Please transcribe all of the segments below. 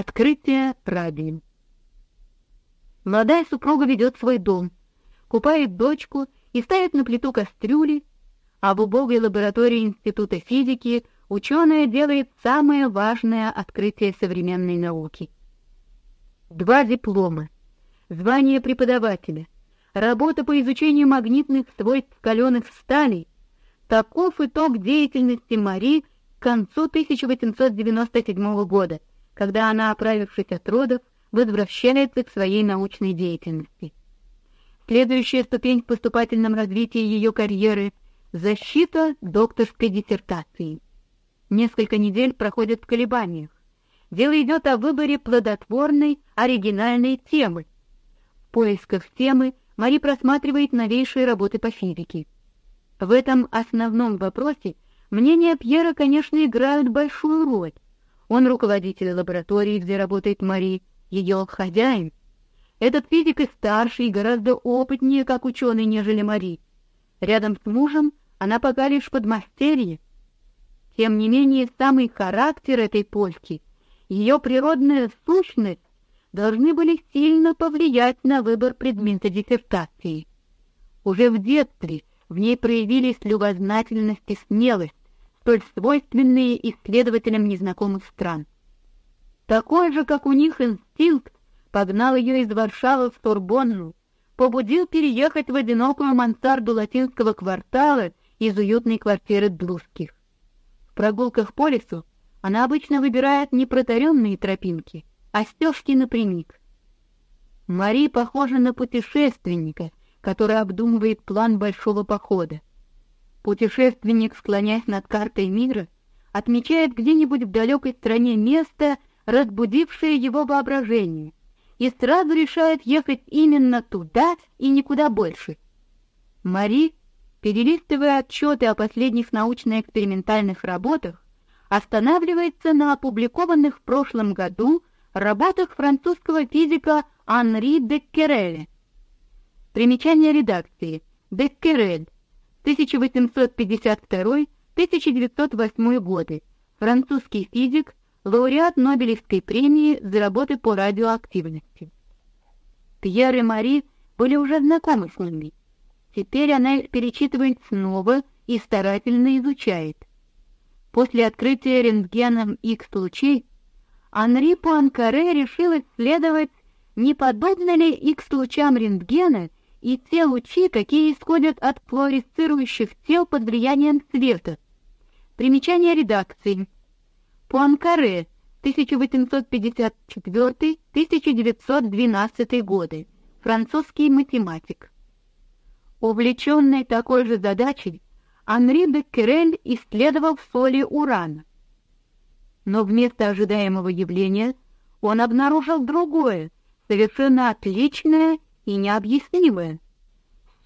Открытие радио. Молодая супруга ведет свой дом, купает дочку и ставит на плиту кастрюли, а в убогой лаборатории Института физики ученая делает самое важное открытие современной науки. Два диплома, звание преподавателя, работа по изучению магнитных свойств каленых сталей. Таков итог деятельности Мари к концу 1897 года, когда она, оправившись от родов, возвращается к своей научной деятельности. Следующая ступень в поступательном развитии ее карьеры — защита докторской диссертации. Несколько недель проходят в колебаниях. Дело идет о выборе плодотворной, оригинальной темы. В поисках темы Мари просматривает новейшие работы по физике. В этом основном вопросе мнения Пьера, конечно, играют большую роль. Он руководитель лаборатории, где работает Мари, ее хозяин. Этот физик и старше, и гораздо опытнее как ученый, нежели Мари. Рядом с мужем она пока лишь подмастерье. Тем не менее, самый характер этой польки, ее природная сущность должны были сильно повлиять на выбор предмета диссертации. Уже в детстве в ней проявились любознательность и смелость, столь свойственные исследователям незнакомых стран. Такой же, как у них инстинкт, погнал ее из Варшавы в Турбонну, побудил переехать в одинокую мансарду латинского квартала из уютной квартиры Блузских. В прогулках по лесу она обычно выбирает не протаренные тропинки, а стежки напрямик. Мари похожа на путешественника, который обдумывает план большого похода. Путешественник, склоняясь над картой мира, отмечает где-нибудь в далекой стране место, разбудившее его воображение, и сразу решает ехать именно туда и никуда больше. Мари, перелистывая отчеты о последних научно-экспериментальных работах, останавливается на опубликованных в прошлом году работах французского физика Анри Деккереля. Примечание редакции. Деккерель 1852-1908 годы. Французский физик, лауреат Нобелевской премии за работы по радиоактивности. Пьер и Мари были уже знакомы с ними. Теперь она их перечитывает снова и старательно изучает. После открытия рентгеном X-лучей Анри Пуанкаре решил исследовать, не подобны ли X-лучам рентгена и те лучи, какие исходят от флуоресцирующих тел под влиянием света. Примечание редакции. Пуанкаре, 1854-1912 годы, французский математик. Увлеченный такой же задачей, Анри Беккерель исследовал соли урана. Но вместо ожидаемого явления он обнаружил другое, совершенно отличное и необъяснимое.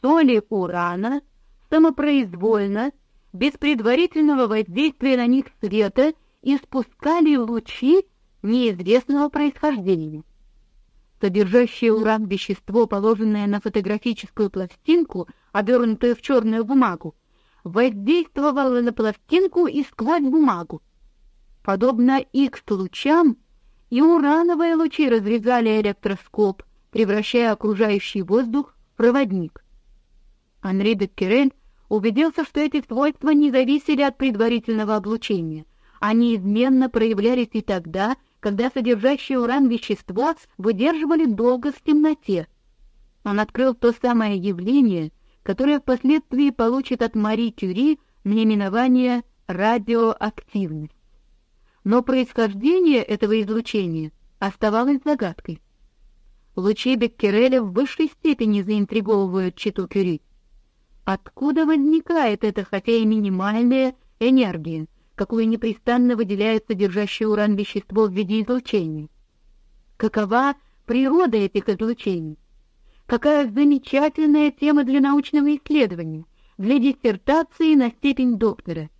Соли урана самопроизвольно, без предварительного воздействия на них света, испускали лучи неизвестного происхождения. Содержащее уран вещество, положенное на фотографическую пластинку, обернутую в черную бумагу, воздействовало на пластинку и сквозь бумагу. Подобно Х-лучам, и урановые лучи разрезали электроскоп, превращая окружающий воздух в проводник. Анри Беккерель убедился, что эти свойства не зависели от предварительного облучения. Они изменно проявлялись и тогда, когда содержащие уран вещества выдерживали долго в темноте. Он открыл то самое явление, которое впоследствии получит от Мари Кюри наименование радиоактивность. Но происхождение этого излучения оставалось загадкой. Лучи Беккереля в высшей степени заинтриговывают читу Кюри. Откуда возникает эта, хотя и минимальная, энергия, какую непрестанно выделяет содержащее уран вещество в виде излучений? Какова природа этих излучений? Какая замечательная тема для научного исследования, для диссертации на степень доктора.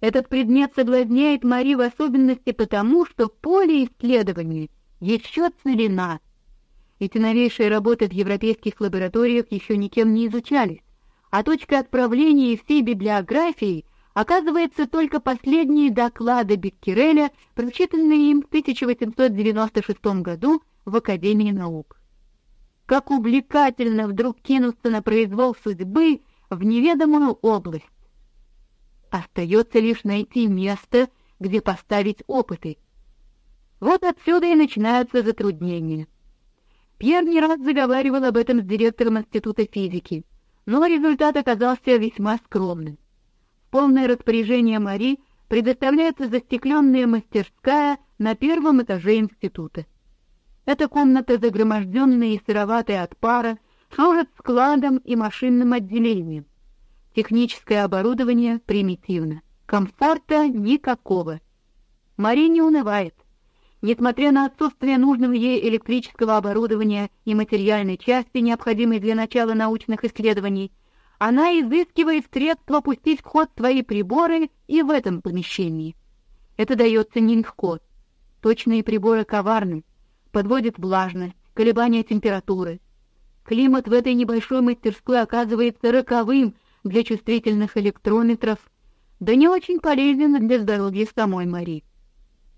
Этот предмет соблазняет Мари в особенности потому, что поле исследования еще целина. Эти новейшие работы в европейских лабораториях еще никем не изучались, а точка отправления всей библиографии Оказывается, только последние доклады Беккереля, прочитанные им в 1896 году в Академии наук. Как увлекательно вдруг кинуться на произвол судьбы в неведомую область. Остается лишь найти место, где поставить опыты. Вот отсюда и начинаются затруднения. Пьер не раз заговаривал об этом с директором Института физики, но результат оказался весьма скромным. В полное распоряжение Мари предоставляется застекленная мастерская на первом этаже института. Эта комната, загроможденная и сыроватая от пара, служит складом и машинным отделением. Техническое оборудование примитивно, комфорта никакого. Мари не унывает. Несмотря на отсутствие нужного ей электрического оборудования и материальной части, необходимой для начала научных исследований, она изыскивает средства пустить в ход свои приборы и в этом помещении. Это дается нелегко. Точные приборы коварны, подводят влажность, колебания температуры. Климат в этой небольшой мастерской оказывается роковым для чувствительных электрометров, да не очень полезен для здоровья самой Марии.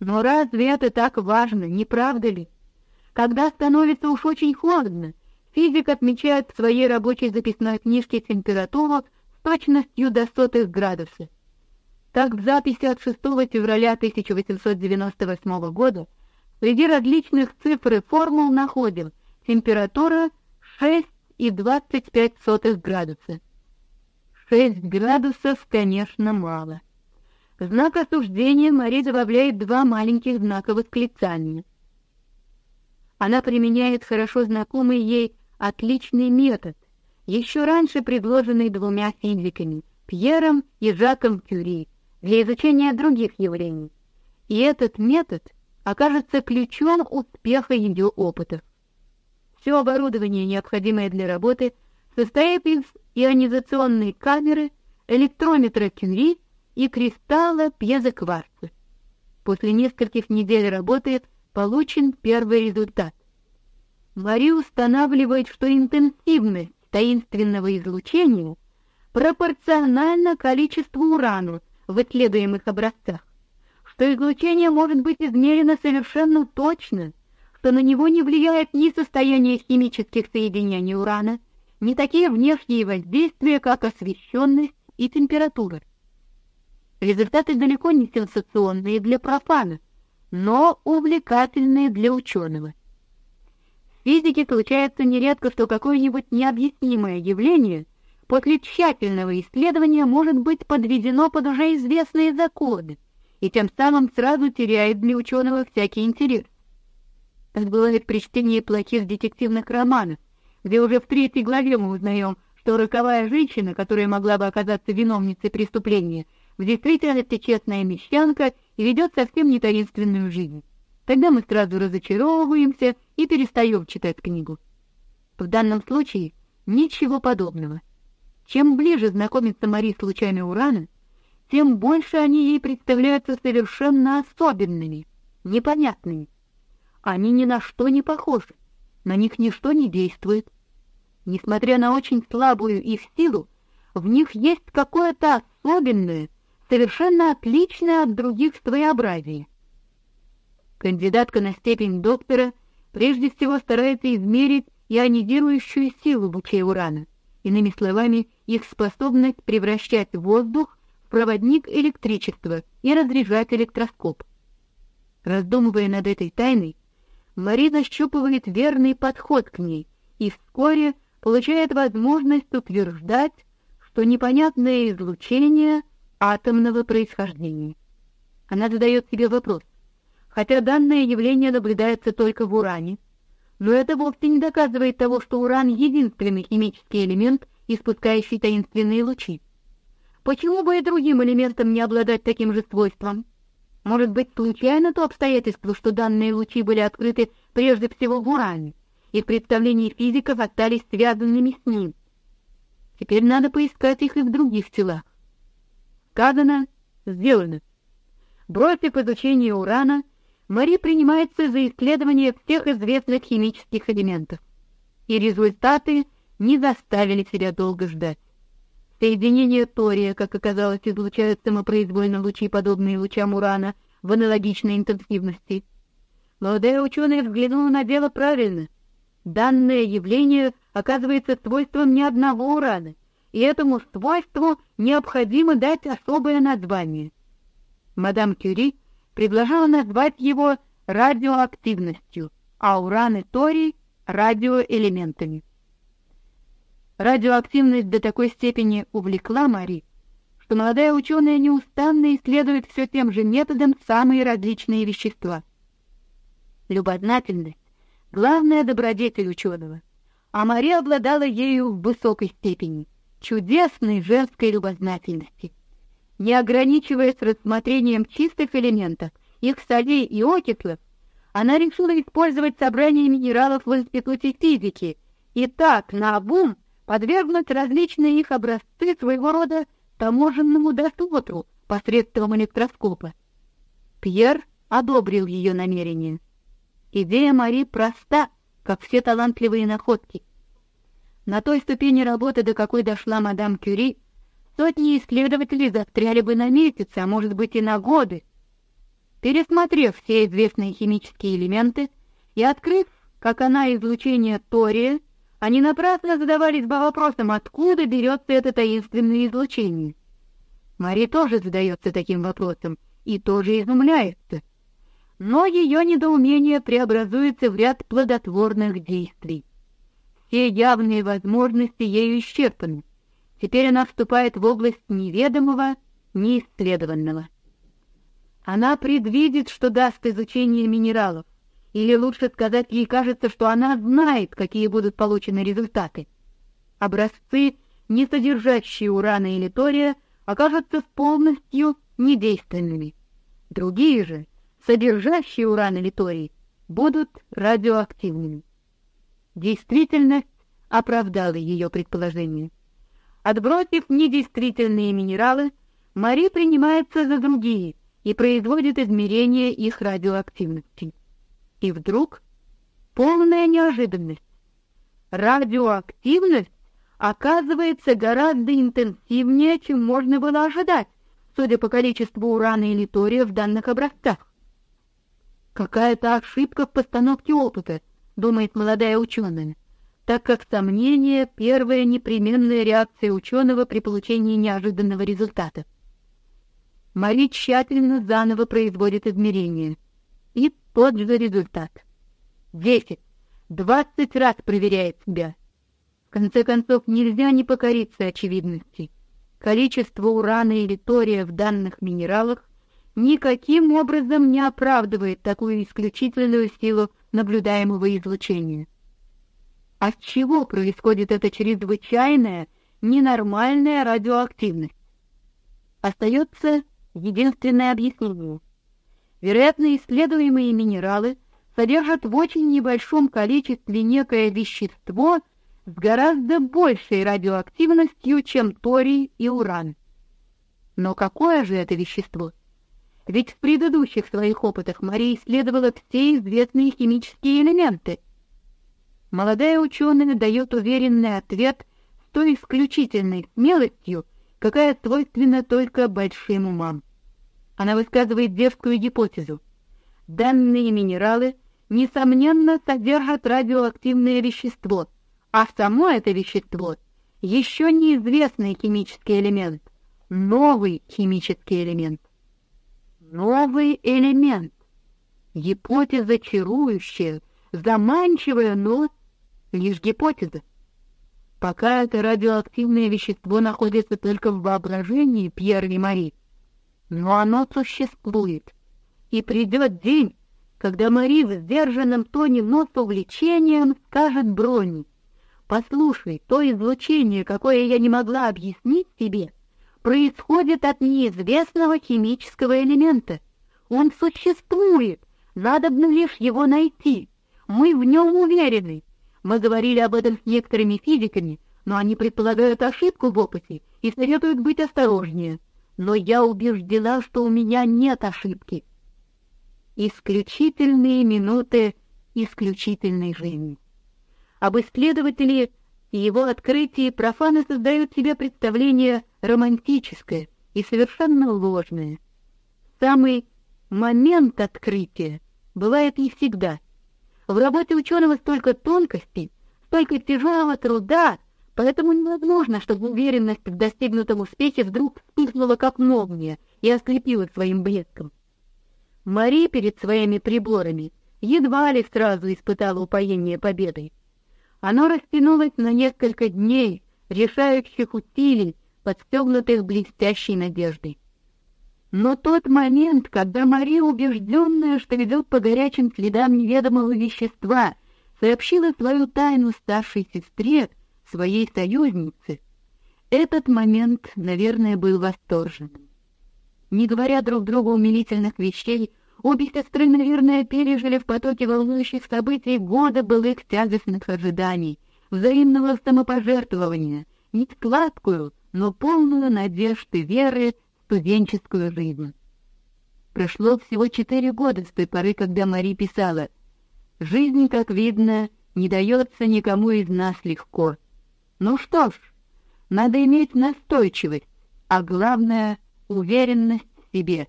Но разве это так важно, не правда ли? Когда становится уж очень холодно, физик отмечает в своей рабочей записной книжке температуру с точностью до сотых градусов. Так в записи от 6 февраля 1898 года среди различных цифр и формул находим температура 6,25 градуса. 6 градусов, конечно, мало. В знак осуждения Мари добавляет два маленьких знака восклицания. Она применяет хорошо знакомый ей отличный метод, еще раньше предложенный двумя физиками, Пьером и Жаком Кюри, для изучения других явлений. И этот метод окажется ключом успеха ее опытов. Все оборудование, необходимое для работы, состоит из ионизационной камеры, электрометра Кюри и кристалла пьезокварца. После нескольких недель работы получен первый результат. Мари устанавливает, что интенсивность таинственного излучения пропорциональна количеству урана в исследуемых образцах, что излучение может быть измерено совершенно точно, что на него не влияет ни состояние химических соединений урана, ни такие внешние воздействия, как освещенность и температура. Результаты далеко не сенсационные для профана, но увлекательные для ученого. В физике случается нередко, что какое-нибудь необъяснимое явление после тщательного исследования может быть подведено под уже известные законы и тем самым сразу теряет для ученого всякий интерес. Так бывает при чтении плохих детективных романов, где уже в третьей главе мы узнаем, что роковая женщина, которая могла бы оказаться виновницей преступления, в действительности честная мещанка и ведет совсем не таинственную жизнь. Тогда мы сразу разочаровываемся и перестаем читать книгу. В данном случае ничего подобного. Чем ближе знакомится Мари с лучами урана, тем больше они ей представляются совершенно особенными, непонятными. Они ни на что не похожи, на них ничто не действует. Несмотря на очень слабую их силу, в них есть какое-то особенное, совершенно отличное от других своеобразие. Кандидатка на степень доктора прежде всего старается измерить ионизирующую силу лучей урана, иными словами, их способность превращать воздух в проводник электричества и разряжать электроскоп. Раздумывая над этой тайной, Марина нащупывает верный подход к ней и вскоре получает возможность утверждать, что непонятное излучение атомного происхождения. Она задает себе вопрос: хотя данное явление наблюдается только в уране, но это вовсе не доказывает того, что уран единственный химический элемент, испускающий таинственные лучи. Почему бы и другим элементам не обладать таким же свойством? Может быть, случайно то обстоятельство, что данные лучи были открыты прежде всего в уране, и в представлении физиков остались связанными с ним. Теперь надо поискать их и в других телах. Сказано, сделано. Бросив изучение урана, Мари принимается за исследование всех известных химических элементов. И результаты не заставили себя долго ждать. Соединение тория, как оказалось, излучают самопроизвольно лучи, подобные лучам урана, в аналогичной интенсивности. Молодая ученая взглянула на дело правильно. Данное явление оказывается свойством не одного урана, и этому свойству необходимо дать особое название. Мадам Кюри предложила назвать его радиоактивностью, а ураны торий — радиоэлементами. Радиоактивность до такой степени увлекла Мари, что молодая ученая неустанно исследует все тем же методом самые различные вещества. Любознательность — главная добродетель ученого, а Мари обладала ею в высокой степени, чудесной женской любознательности. Не ограничиваясь рассмотрением чистых элементов, их солей и окислов, она решила использовать собрание минералов в институте физики и так наобум подвергнуть различные их образцы своего рода таможенному досмотру посредством электроскопа. Пьер одобрил ее намерение. Идея Мари проста, как все талантливые находки. На той ступени работы, до какой дошла мадам Кюри, сотни исследователей застряли бы на месяцы, а может быть и на годы. Пересмотрев все известные химические элементы и открыв, как она излучение тория, они напрасно задавались бы вопросом, откуда берется это таинственное излучение. Мари тоже задается таким вопросом и тоже изумляется. Но ее недоумение преобразуется в ряд плодотворных действий. Все явные возможности ею исчерпаны. Теперь она вступает в область неведомого, неисследованного. Она предвидит, что даст изучение минералов, или лучше сказать, ей кажется, что она знает, какие будут получены результаты. Образцы, не содержащие урана или тория, окажутся полностью недейственными. Другие же, содержащие уран или торий, будут радиоактивными. Действительность оправдала ее предположение. Отбросив недействительные минералы, Мари принимается за другие и производит измерения их радиоактивности. И вдруг полная неожиданность. Радиоактивность оказывается гораздо интенсивнее, чем можно было ожидать, судя по количеству урана и литория в данных образцах. Какая-то ошибка в постановке опыта, думает молодая ученая, так как сомнение — первая непременная реакция ученого при получении неожиданного результата. Мари тщательно заново производит измерения — и тот же результат. Десять, двадцать раз проверяет себя. В конце концов, нельзя не покориться очевидности. Количество урана и тория в данных минералах никаким образом не оправдывает такую исключительную силу наблюдаемого излучения. От чего происходит эта чрезвычайная, ненормальная радиоактивность? Остается единственное объяснение — Вероятно, исследуемые минералы содержат в очень небольшом количестве некое вещество с гораздо большей радиоактивностью, чем торий и уран. Но какое же это вещество? Ведь в предыдущих своих опытах Мария исследовала все известные химические элементы. Молодая ученая дает уверенный ответ с той исключительной смелостью, какая свойственна только большим умам. Она высказывает детскую гипотезу. Данные минералы несомненно содержат радиоактивное вещество, а само это вещество еще неизвестный химический элемент, новый химический элемент. Новый элемент. Гипотеза чарующая, заманчивая, но лишь гипотеза. Пока это радиоактивное вещество находится только в воображении Пьера и Мари, но оно существует. И придет день, когда Мари в сдержанном тоне, но с увлечением скажет Брони, «Послушай, то излучение, какое я не могла объяснить тебе, происходит от неизвестного химического элемента. Он существует, надо лишь его найти. Мы в нем уверены. Мы говорили об этом с некоторыми физиками, но они предполагают ошибку в опыте и советуют быть осторожнее но я убеждена, что у меня нет ошибки. Исключительные минуты исключительной жизни. Об исследователе и его открытии профаны создают себе представление романтическое и совершенно ложное. Самый момент открытия бывает не всегда. В работе ученого столько тонкостей, столько тяжелого труда, поэтому невозможно, чтобы уверенность в достигнутом успехе вдруг вспыхнула как молния и ослепила своим блеском. Мари перед своими приборами едва ли сразу испытала упоение победой. Оно растянулось на несколько дней решающих усилий, подстегнутых блестящей надеждой. Но тот момент, когда Мари, убежденная, что ведет по горячим следам неведомого вещества, сообщила свою тайну старшей сестре, своей союзнице, этот момент, наверное, был восторженным. Не говоря друг другу умилительных вещей, обе сестры, наверное, пережили в потоке волнующих событий года былых тягостных ожиданий, взаимного самопожертвования, не сладкую, но полную надежды веры студенческую жизнь. Прошло всего четыре года с той поры, когда Мари писала «Жизнь, как видно, не дается никому из нас легко. Ну что ж, надо иметь настойчивость, а главное — уверенность в себе.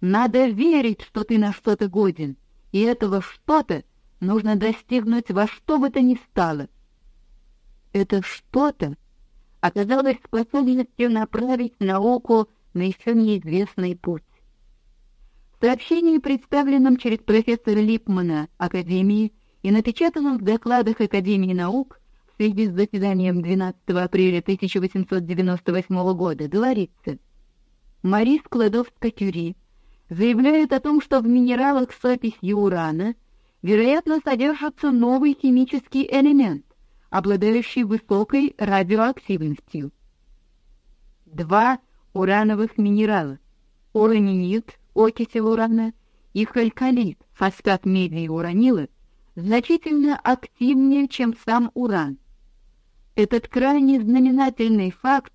Надо верить, что ты на что-то годен, и этого что-то нужно достигнуть во что бы то ни стало. Это что-то оказалось способностью направить науку на еще неизвестный путь. В сообщении, представленном через профессора Липмана Академии и напечатанном в докладах Академии наук в связи с заседанием 12 апреля 1898 года, говорится, Мари Складовска-Кюри заявляет о том, что в минералах с описью урана, вероятно, содержится новый химический элемент, обладающий высокой радиоактивностью. Два урановых минералов – уранинит, окись урана, и халькалит, фосфат меди и уранила – значительно активнее, чем сам уран. Этот крайне знаменательный факт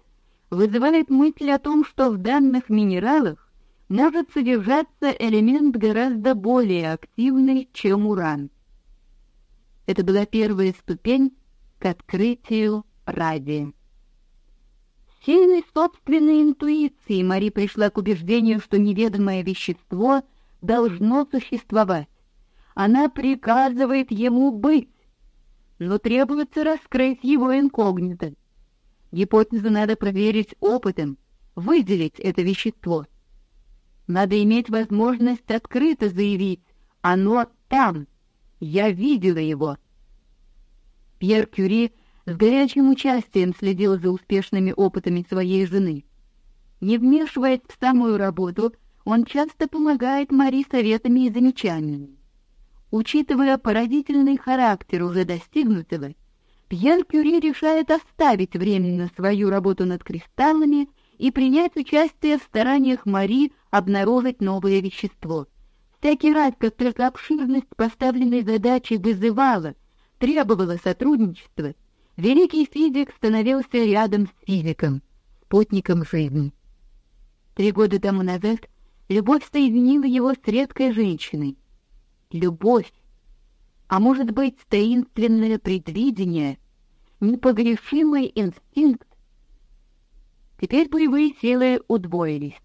вызывает мысль о том, что в данных минералах может содержаться элемент гораздо более активный, чем уран. Это была первая ступень к открытию радия. Сильной собственной интуицией Мари пришла к убеждению, что неведомое вещество должно существовать. Она приказывает ему быть, но требуется раскрыть его инкогнито. Гипотезу надо проверить опытом, выделить это вещество. Надо иметь возможность открыто заявить «Оно там! Я видела его!» Пьер Кюри с горячим участием следил за успешными опытами своей жены. Не вмешиваясь в самую работу, он часто помогает Мари советами и замечаниями. Учитывая поразительный характер уже достигнутого, Пьер Кюри решает оставить временно свою работу над кристаллами и принять участие в стараниях Мари обнаружить новое вещество. Всякий раз, как только обширность поставленной задачи вызывала, требовала сотрудничества, Великий физик становился рядом с физиком, спутником жизни. Три года тому назад любовь соединила его с редкой женщиной. Любовь, а может быть таинственное предвидение, непогрешимый инстинкт. Теперь боевые силы удвоились.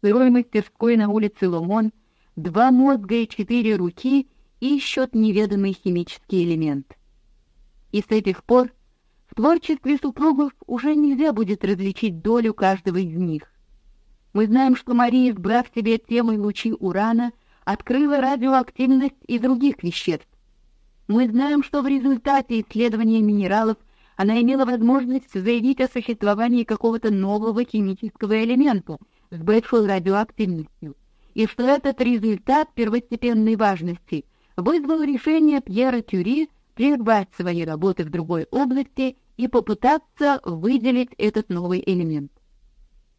В сырой мастерской на улице Ломон два мозга и четыре руки ищут неведомый химический элемент — и с этих пор в творчестве супругов уже нельзя будет различить долю каждого из них. Мы знаем, что Мария, избрав себе темой лучи урана, открыла радиоактивность и других веществ. Мы знаем, что в результате исследования минералов она имела возможность заявить о существовании какого-то нового химического элемента с большой радиоактивностью, и что этот результат первостепенной важности вызвал решение Пьера Кюри прервать свои работы в другой области и попытаться выделить этот новый элемент.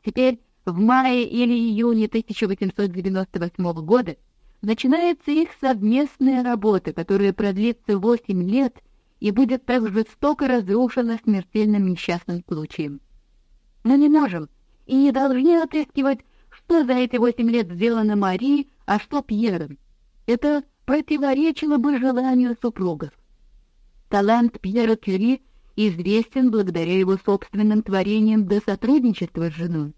Теперь в мае или июне 1898 года начинается их совместная работа, которая продлится 8 лет и будет так жестоко разрушена смертельным несчастным случаем. Но не можем и не должны отыскивать, что за эти восемь лет сделано Мари, а что Пьером. Это противоречило бы желанию супругов. Талант Пьера Кюри известен благодаря его собственным творениям до сотрудничества с женой.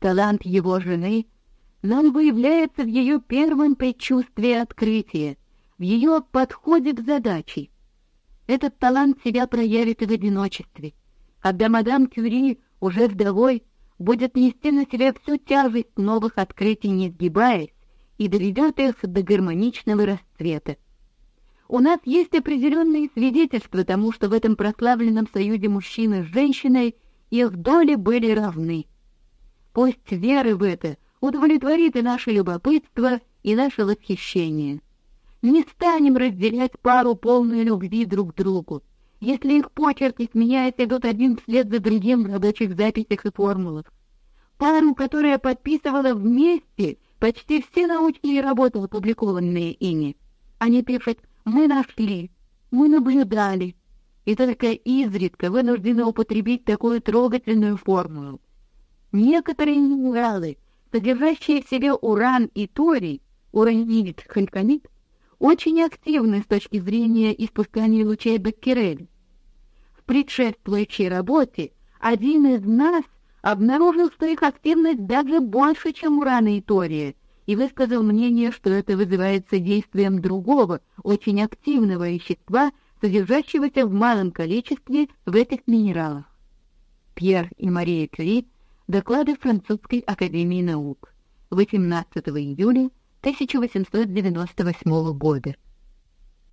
Талант его жены нам выявляется в ее первом предчувствии открытия, в ее подходе к задаче. Этот талант себя проявит и в одиночестве, когда мадам Кюри, уже вдовой, будет нести на себе всю тяжесть новых открытий, не сгибаясь, и доведет их до гармоничного расцвета. У нас есть определенные свидетельства тому, что в этом прославленном союзе мужчины с женщиной их доли были равны. Пусть вера в это удовлетворит и наше любопытство, и наше восхищение. Не станем разделять пару полной любви друг к другу. Если их почерки, сменяясь, идут один вслед за другим в рабочих записях и формулах. Пару, которая подписывала вместе почти все научные работы, опубликованные ими. Они пишут «Мы нашли», «Мы наблюдали», и только изредка вынуждены употребить такую трогательную формулу. Некоторые минералы, содержащие в себе уран и торий, уранит, хальконит, очень активны с точки зрения испускания лучей Беккерель. В предшествующей работе один из нас обнаружил, что их активность даже больше, чем урана и тория, и высказал мнение, что это вызывается действием другого, очень активного вещества, содержащегося в малом количестве в этих минералах. Пьер и Мария Кюри Доклады Французской академии наук. 18 июля 1898 года.